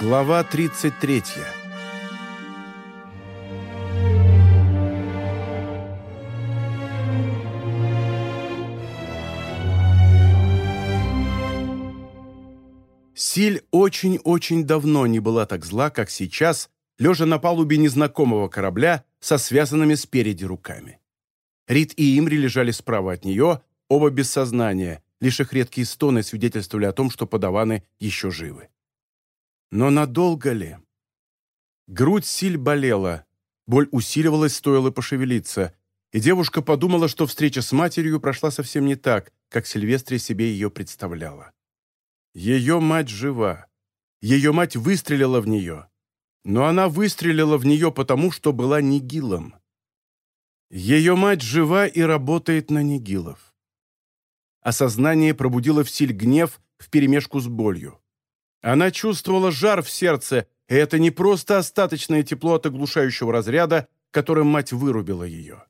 Глава 33 Силь очень-очень давно не была так зла, как сейчас, лежа на палубе незнакомого корабля со связанными спереди руками. Рид и Имри лежали справа от нее, оба без сознания, лишь их редкие стоны свидетельствовали о том, что подаваны еще живы. Но надолго ли? Грудь Силь болела, боль усиливалась, стоило пошевелиться, и девушка подумала, что встреча с матерью прошла совсем не так, как Сильвестре себе ее представляла. Ее мать жива. Ее мать выстрелила в нее. Но она выстрелила в нее потому, что была нигилом. Ее мать жива и работает на нигилов. Осознание пробудило в Силь гнев вперемешку с болью. Она чувствовала жар в сердце, и это не просто остаточное тепло от оглушающего разряда, которым мать вырубила ее.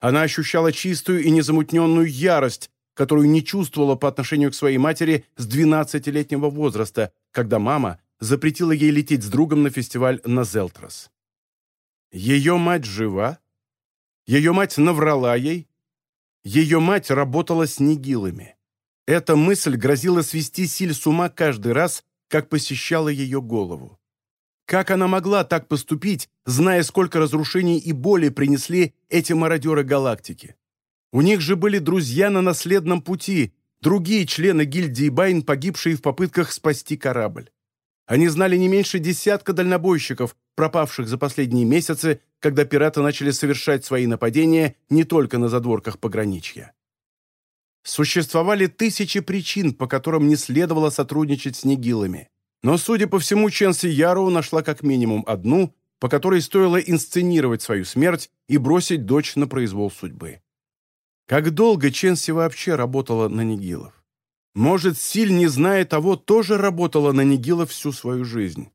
Она ощущала чистую и незамутненную ярость, которую не чувствовала по отношению к своей матери с 12-летнего возраста, когда мама запретила ей лететь с другом на фестиваль на Зелтрос. Ее мать жива? Ее мать наврала ей? Ее мать работала с нигилами. Эта мысль грозила свести Силь с ума каждый раз, как посещала ее голову. Как она могла так поступить, зная, сколько разрушений и боли принесли эти мародеры галактики? У них же были друзья на наследном пути, другие члены гильдии Байн, погибшие в попытках спасти корабль. Они знали не меньше десятка дальнобойщиков, пропавших за последние месяцы, когда пираты начали совершать свои нападения не только на задворках пограничья. Существовали тысячи причин, по которым не следовало сотрудничать с нигилами. Но, судя по всему, Ченси Яроу нашла как минимум одну, по которой стоило инсценировать свою смерть и бросить дочь на произвол судьбы. Как долго Ченси вообще работала на нигилов? Может, Силь, не зная того, тоже работала на нигилов всю свою жизнь.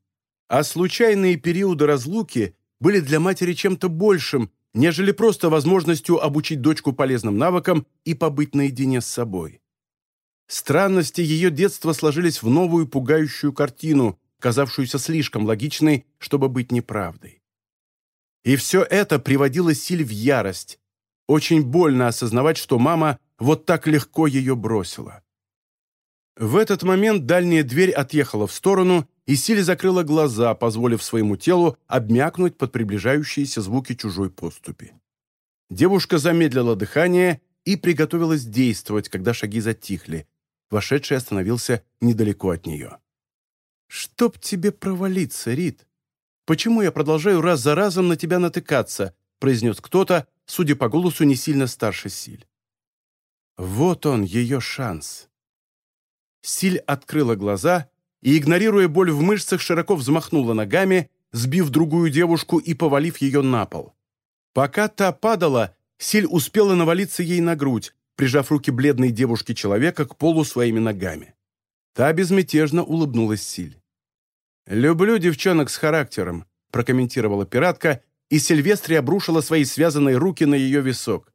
А случайные периоды разлуки были для матери чем-то большим, нежели просто возможностью обучить дочку полезным навыкам и побыть наедине с собой. Странности ее детства сложились в новую пугающую картину, казавшуюся слишком логичной, чтобы быть неправдой. И все это приводило Силь в ярость. Очень больно осознавать, что мама вот так легко ее бросила. В этот момент дальняя дверь отъехала в сторону, и Силь закрыла глаза, позволив своему телу обмякнуть под приближающиеся звуки чужой поступи. Девушка замедлила дыхание и приготовилась действовать, когда шаги затихли. Вошедший остановился недалеко от нее. «Чтоб тебе провалиться, Рит! Почему я продолжаю раз за разом на тебя натыкаться?» произнес кто-то, судя по голосу, не сильно старше Силь. Вот он, ее шанс. Силь открыла глаза и, игнорируя боль в мышцах, широко взмахнула ногами, сбив другую девушку и повалив ее на пол. Пока та падала, Силь успела навалиться ей на грудь, прижав руки бледной девушки-человека к полу своими ногами. Та безмятежно улыбнулась Силь. «Люблю девчонок с характером», – прокомментировала пиратка, и Сильвестри обрушила свои связанные руки на ее висок.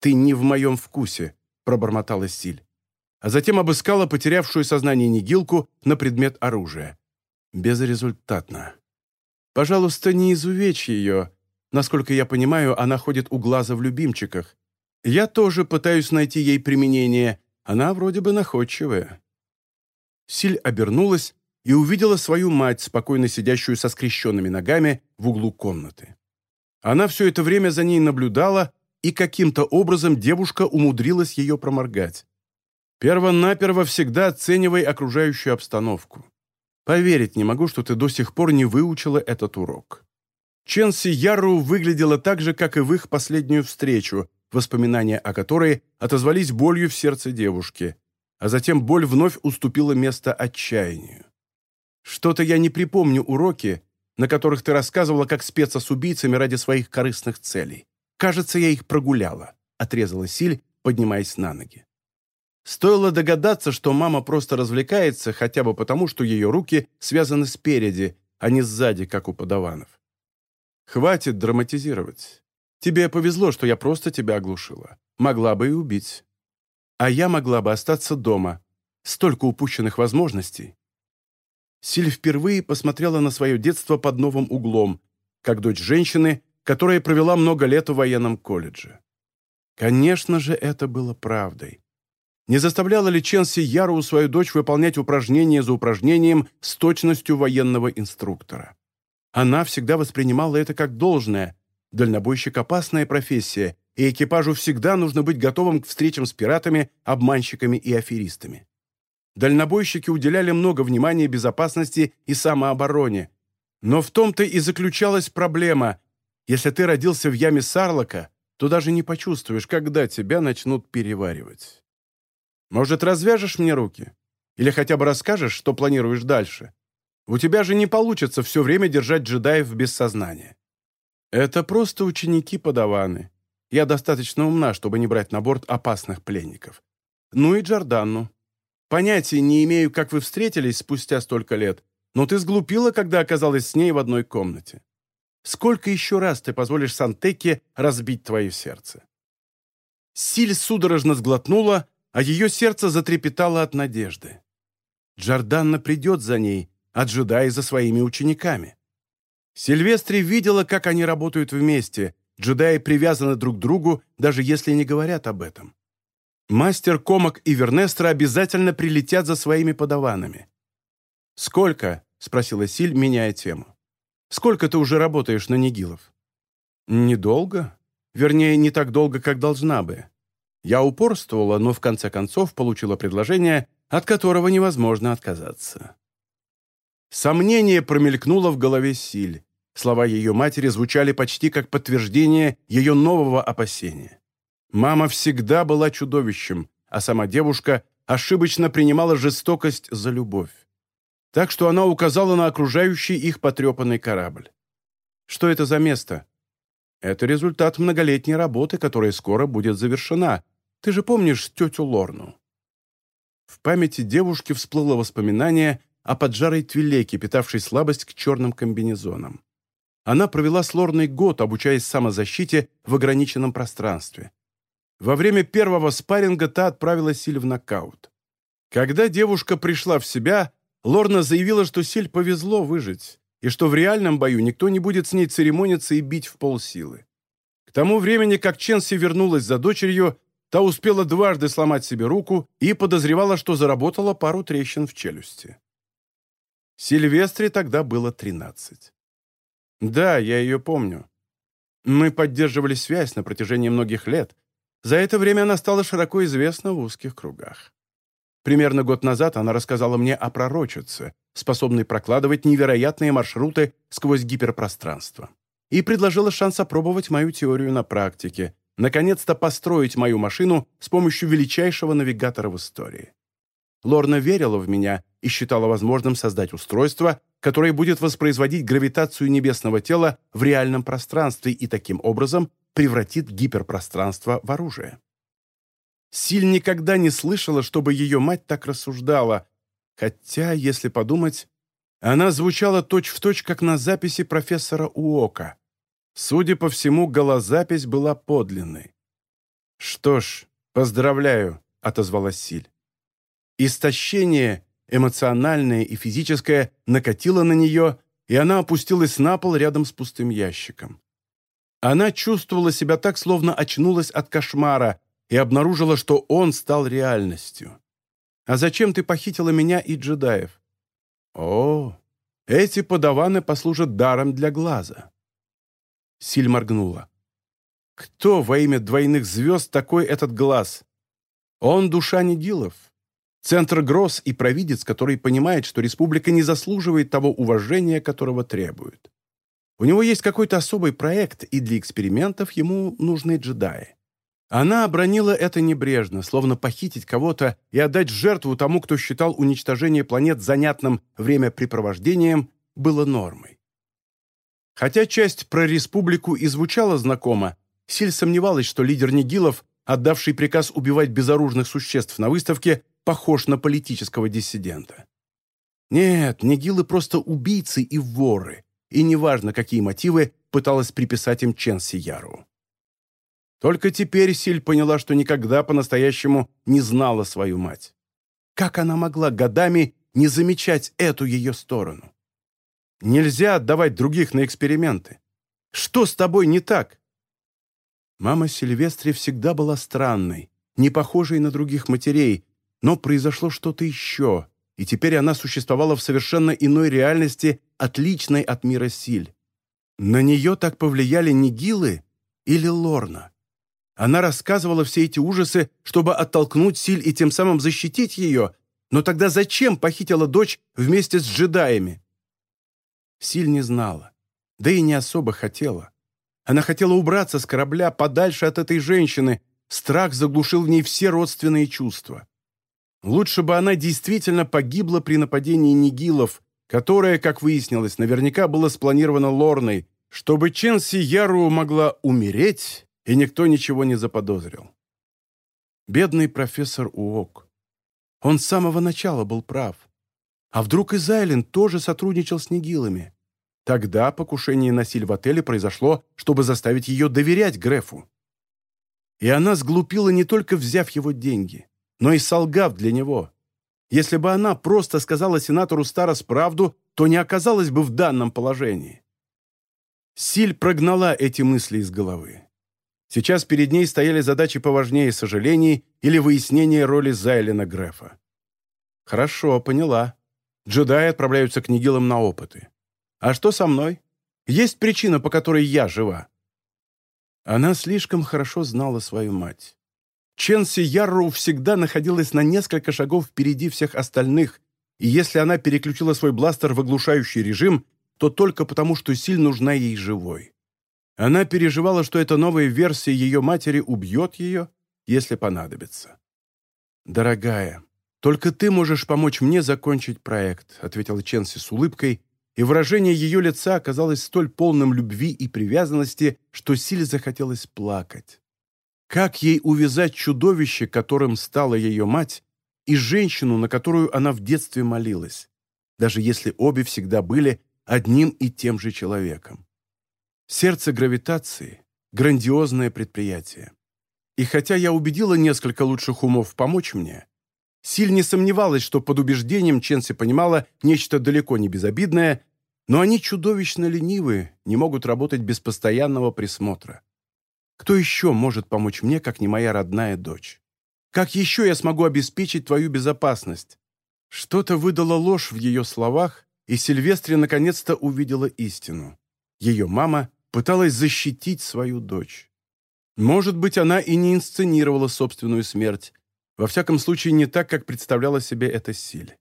«Ты не в моем вкусе», – пробормотала Силь а затем обыскала потерявшую сознание Нигилку на предмет оружия. Безрезультатно. «Пожалуйста, не изувечь ее. Насколько я понимаю, она ходит у глаза в любимчиках. Я тоже пытаюсь найти ей применение. Она вроде бы находчивая». Силь обернулась и увидела свою мать, спокойно сидящую со скрещенными ногами в углу комнаты. Она все это время за ней наблюдала, и каким-то образом девушка умудрилась ее проморгать. Первонаперво всегда оценивай окружающую обстановку. Поверить не могу, что ты до сих пор не выучила этот урок. Ченси Яру выглядела так же, как и в их последнюю встречу, воспоминания о которой отозвались болью в сердце девушки, а затем боль вновь уступила место отчаянию. Что-то я не припомню уроки, на которых ты рассказывала, как спеца с убийцами ради своих корыстных целей. Кажется, я их прогуляла», — отрезала Силь, поднимаясь на ноги. Стоило догадаться, что мама просто развлекается хотя бы потому, что ее руки связаны спереди, а не сзади, как у подаванов. Хватит драматизировать. Тебе повезло, что я просто тебя оглушила. Могла бы и убить. А я могла бы остаться дома. Столько упущенных возможностей. Силь впервые посмотрела на свое детство под новым углом, как дочь женщины, которая провела много лет в военном колледже. Конечно же, это было правдой. Не заставляла ли Ченси Яру свою дочь выполнять упражнение за упражнением с точностью военного инструктора? Она всегда воспринимала это как должное. Дальнобойщик – опасная профессия, и экипажу всегда нужно быть готовым к встречам с пиратами, обманщиками и аферистами. Дальнобойщики уделяли много внимания безопасности и самообороне. Но в том-то и заключалась проблема. Если ты родился в яме Сарлока, то даже не почувствуешь, когда тебя начнут переваривать. Может, развяжешь мне руки? Или хотя бы расскажешь, что планируешь дальше? У тебя же не получится все время держать джедаев без сознания. Это просто ученики-подаваны. Я достаточно умна, чтобы не брать на борт опасных пленников. Ну и Джорданну. Понятия не имею, как вы встретились спустя столько лет, но ты сглупила, когда оказалась с ней в одной комнате. Сколько еще раз ты позволишь Сантеке разбить твое сердце?» Силь судорожно сглотнула, а ее сердце затрепетало от надежды. Джорданна придет за ней, джедаи за своими учениками. Сильвестри видела, как они работают вместе. Джедаи привязаны друг к другу, даже если не говорят об этом. Мастер Комок и Вернестра обязательно прилетят за своими подаванами. «Сколько?» — спросила Силь, меняя тему. «Сколько ты уже работаешь на Нигилов?» «Недолго. Вернее, не так долго, как должна бы. Я упорствовала, но в конце концов получила предложение, от которого невозможно отказаться». Сомнение промелькнуло в голове Силь. Слова ее матери звучали почти как подтверждение ее нового опасения. Мама всегда была чудовищем, а сама девушка ошибочно принимала жестокость за любовь. Так что она указала на окружающий их потрепанный корабль. Что это за место? Это результат многолетней работы, которая скоро будет завершена. Ты же помнишь тетю Лорну? В памяти девушки всплыло воспоминание о поджарой твилеке, питавшей слабость к черным комбинезонам. Она провела с Лорной год, обучаясь самозащите в ограниченном пространстве. Во время первого спарринга та отправила Силь в нокаут. Когда девушка пришла в себя, Лорна заявила, что Силь повезло выжить, и что в реальном бою никто не будет с ней церемониться и бить в полсилы. К тому времени, как Ченси вернулась за дочерью, та успела дважды сломать себе руку и подозревала, что заработала пару трещин в челюсти. Сильвестре тогда было 13. Да, я ее помню. Мы поддерживали связь на протяжении многих лет, за это время она стала широко известна в узких кругах. Примерно год назад она рассказала мне о пророчице, способной прокладывать невероятные маршруты сквозь гиперпространство, и предложила шанс опробовать мою теорию на практике, наконец-то построить мою машину с помощью величайшего навигатора в истории. Лорна верила в меня и считала возможным создать устройство, которое будет воспроизводить гравитацию небесного тела в реальном пространстве и таким образом превратит гиперпространство в оружие. Силь никогда не слышала, чтобы ее мать так рассуждала, хотя, если подумать, она звучала точь-в-точь, точь, как на записи профессора Уока. Судя по всему, голозапись была подлинной. «Что ж, поздравляю», — отозвалась Силь. Истощение, эмоциональное и физическое, накатило на нее, и она опустилась на пол рядом с пустым ящиком. Она чувствовала себя так, словно очнулась от кошмара и обнаружила, что он стал реальностью. «А зачем ты похитила меня и джедаев?» «О, эти подаваны послужат даром для глаза». Силь моргнула. «Кто во имя двойных звезд такой этот глаз?» «Он душа Нигилов. Центр Гросс и провидец, который понимает, что республика не заслуживает того уважения, которого требует. У него есть какой-то особый проект, и для экспериментов ему нужны джедаи. Она обронила это небрежно, словно похитить кого-то и отдать жертву тому, кто считал уничтожение планет занятным времяпрепровождением, было нормой. Хотя часть про республику и звучала знакомо, Силь сомневалась, что лидер Нигилов, отдавший приказ убивать безоружных существ на выставке, похож на политического диссидента. Нет, Нигилы просто убийцы и воры, и неважно, какие мотивы пыталась приписать им Чен Сияру. Только теперь Силь поняла, что никогда по-настоящему не знала свою мать. Как она могла годами не замечать эту ее сторону? Нельзя отдавать других на эксперименты. Что с тобой не так? Мама Сильвестри всегда была странной, не похожей на других матерей, но произошло что-то еще, и теперь она существовала в совершенно иной реальности, отличной от мира Силь. На нее так повлияли Нигилы или Лорна? Она рассказывала все эти ужасы, чтобы оттолкнуть Силь и тем самым защитить ее, но тогда зачем похитила дочь вместе с джедаями? Силь не знала, да и не особо хотела. Она хотела убраться с корабля подальше от этой женщины, страх заглушил в ней все родственные чувства. Лучше бы она действительно погибла при нападении нигилов, которое, как выяснилось, наверняка было спланировано Лорной, чтобы Ченси Яру могла умереть, и никто ничего не заподозрил. Бедный профессор Уок. Он с самого начала был прав. А вдруг и Зайлен тоже сотрудничал с Нигилами? Тогда покушение на Силь в отеле произошло, чтобы заставить ее доверять Грефу. И она сглупила не только взяв его деньги, но и солгав для него. Если бы она просто сказала сенатору Старос правду, то не оказалась бы в данном положении. Силь прогнала эти мысли из головы. Сейчас перед ней стояли задачи поважнее сожалений или выяснения роли Зайлена Грефа. «Хорошо, поняла. Джедаи отправляются к Нигилам на опыты. А что со мной? Есть причина, по которой я жива?» Она слишком хорошо знала свою мать. Ченси Ярроу всегда находилась на несколько шагов впереди всех остальных, и если она переключила свой бластер в оглушающий режим, то только потому, что Силь нужна ей живой. Она переживала, что эта новая версия ее матери убьет ее, если понадобится. «Дорогая, только ты можешь помочь мне закончить проект», ответила Ченси с улыбкой, и выражение ее лица оказалось столь полным любви и привязанности, что Силе захотелось плакать. Как ей увязать чудовище, которым стала ее мать, и женщину, на которую она в детстве молилась, даже если обе всегда были одним и тем же человеком. Сердце гравитации – грандиозное предприятие. И хотя я убедила несколько лучших умов помочь мне, Силь не сомневалась, что под убеждением Ченси понимала нечто далеко не безобидное, но они чудовищно ленивы, не могут работать без постоянного присмотра. Кто еще может помочь мне, как не моя родная дочь? Как еще я смогу обеспечить твою безопасность? Что-то выдало ложь в ее словах, и Сильвестре наконец-то увидела истину. Ее мама пыталась защитить свою дочь. Может быть, она и не инсценировала собственную смерть, во всяком случае не так, как представляла себе эта Силь.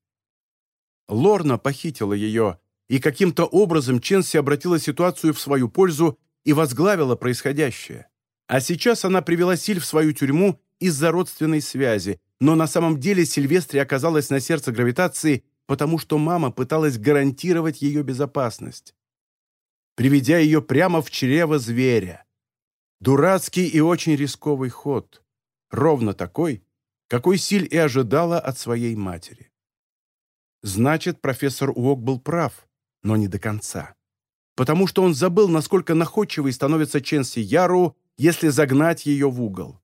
Лорна похитила ее, и каким-то образом Ченси обратила ситуацию в свою пользу и возглавила происходящее. А сейчас она привела Силь в свою тюрьму из-за родственной связи, но на самом деле Сильвестре оказалась на сердце гравитации потому что мама пыталась гарантировать ее безопасность, приведя ее прямо в чрево зверя. Дурацкий и очень рисковый ход, ровно такой, какой Силь и ожидала от своей матери. Значит, профессор Уок был прав, но не до конца. Потому что он забыл, насколько находчивой становится Ченси Яру, если загнать ее в угол.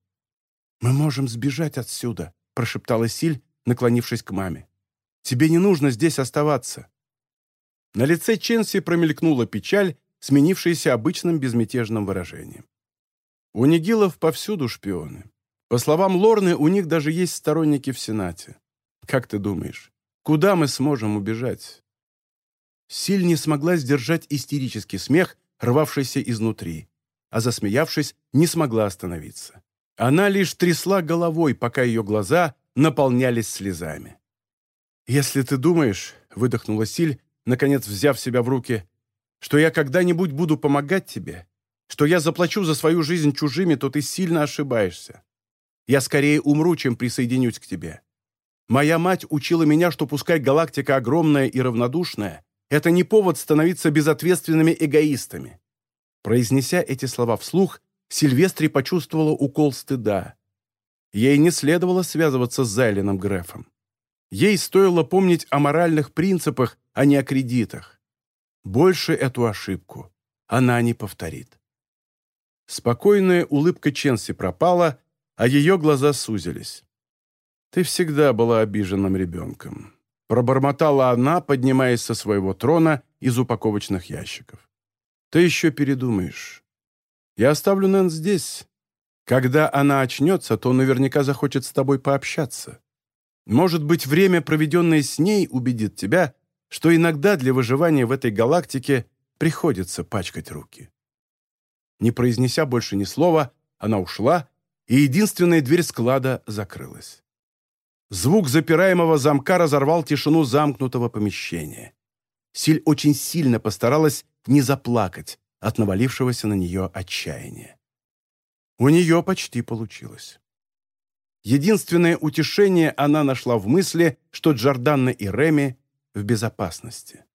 «Мы можем сбежать отсюда», – прошептала Силь, наклонившись к маме. Тебе не нужно здесь оставаться». На лице Ченси промелькнула печаль, сменившаяся обычным безмятежным выражением. У Нигилов повсюду шпионы. По словам Лорны, у них даже есть сторонники в Сенате. Как ты думаешь, куда мы сможем убежать? Силь не смогла сдержать истерический смех, рвавшийся изнутри, а засмеявшись, не смогла остановиться. Она лишь трясла головой, пока ее глаза наполнялись слезами. «Если ты думаешь», — выдохнула Силь, наконец взяв себя в руки, «что я когда-нибудь буду помогать тебе, что я заплачу за свою жизнь чужими, то ты сильно ошибаешься. Я скорее умру, чем присоединюсь к тебе. Моя мать учила меня, что пускай галактика огромная и равнодушная, это не повод становиться безответственными эгоистами». Произнеся эти слова вслух, Сильвестри почувствовала укол стыда. Ей не следовало связываться с Зайленом Грефом. Ей стоило помнить о моральных принципах, а не о кредитах. Больше эту ошибку она не повторит. Спокойная улыбка Ченси пропала, а ее глаза сузились. «Ты всегда была обиженным ребенком. Пробормотала она, поднимаясь со своего трона из упаковочных ящиков. «Ты еще передумаешь. Я оставлю Нэн здесь. Когда она очнется, то наверняка захочет с тобой пообщаться. Может быть, время, проведенное с ней, убедит тебя, что иногда для выживания в этой галактике приходится пачкать руки». Не произнеся больше ни слова, она ушла, и единственная дверь склада закрылась. Звук запираемого замка разорвал тишину замкнутого помещения. Силь очень сильно постаралась не заплакать от навалившегося на нее отчаяния. У нее почти получилось. Единственное утешение она нашла в мысли, что Джорданна и Реми в безопасности.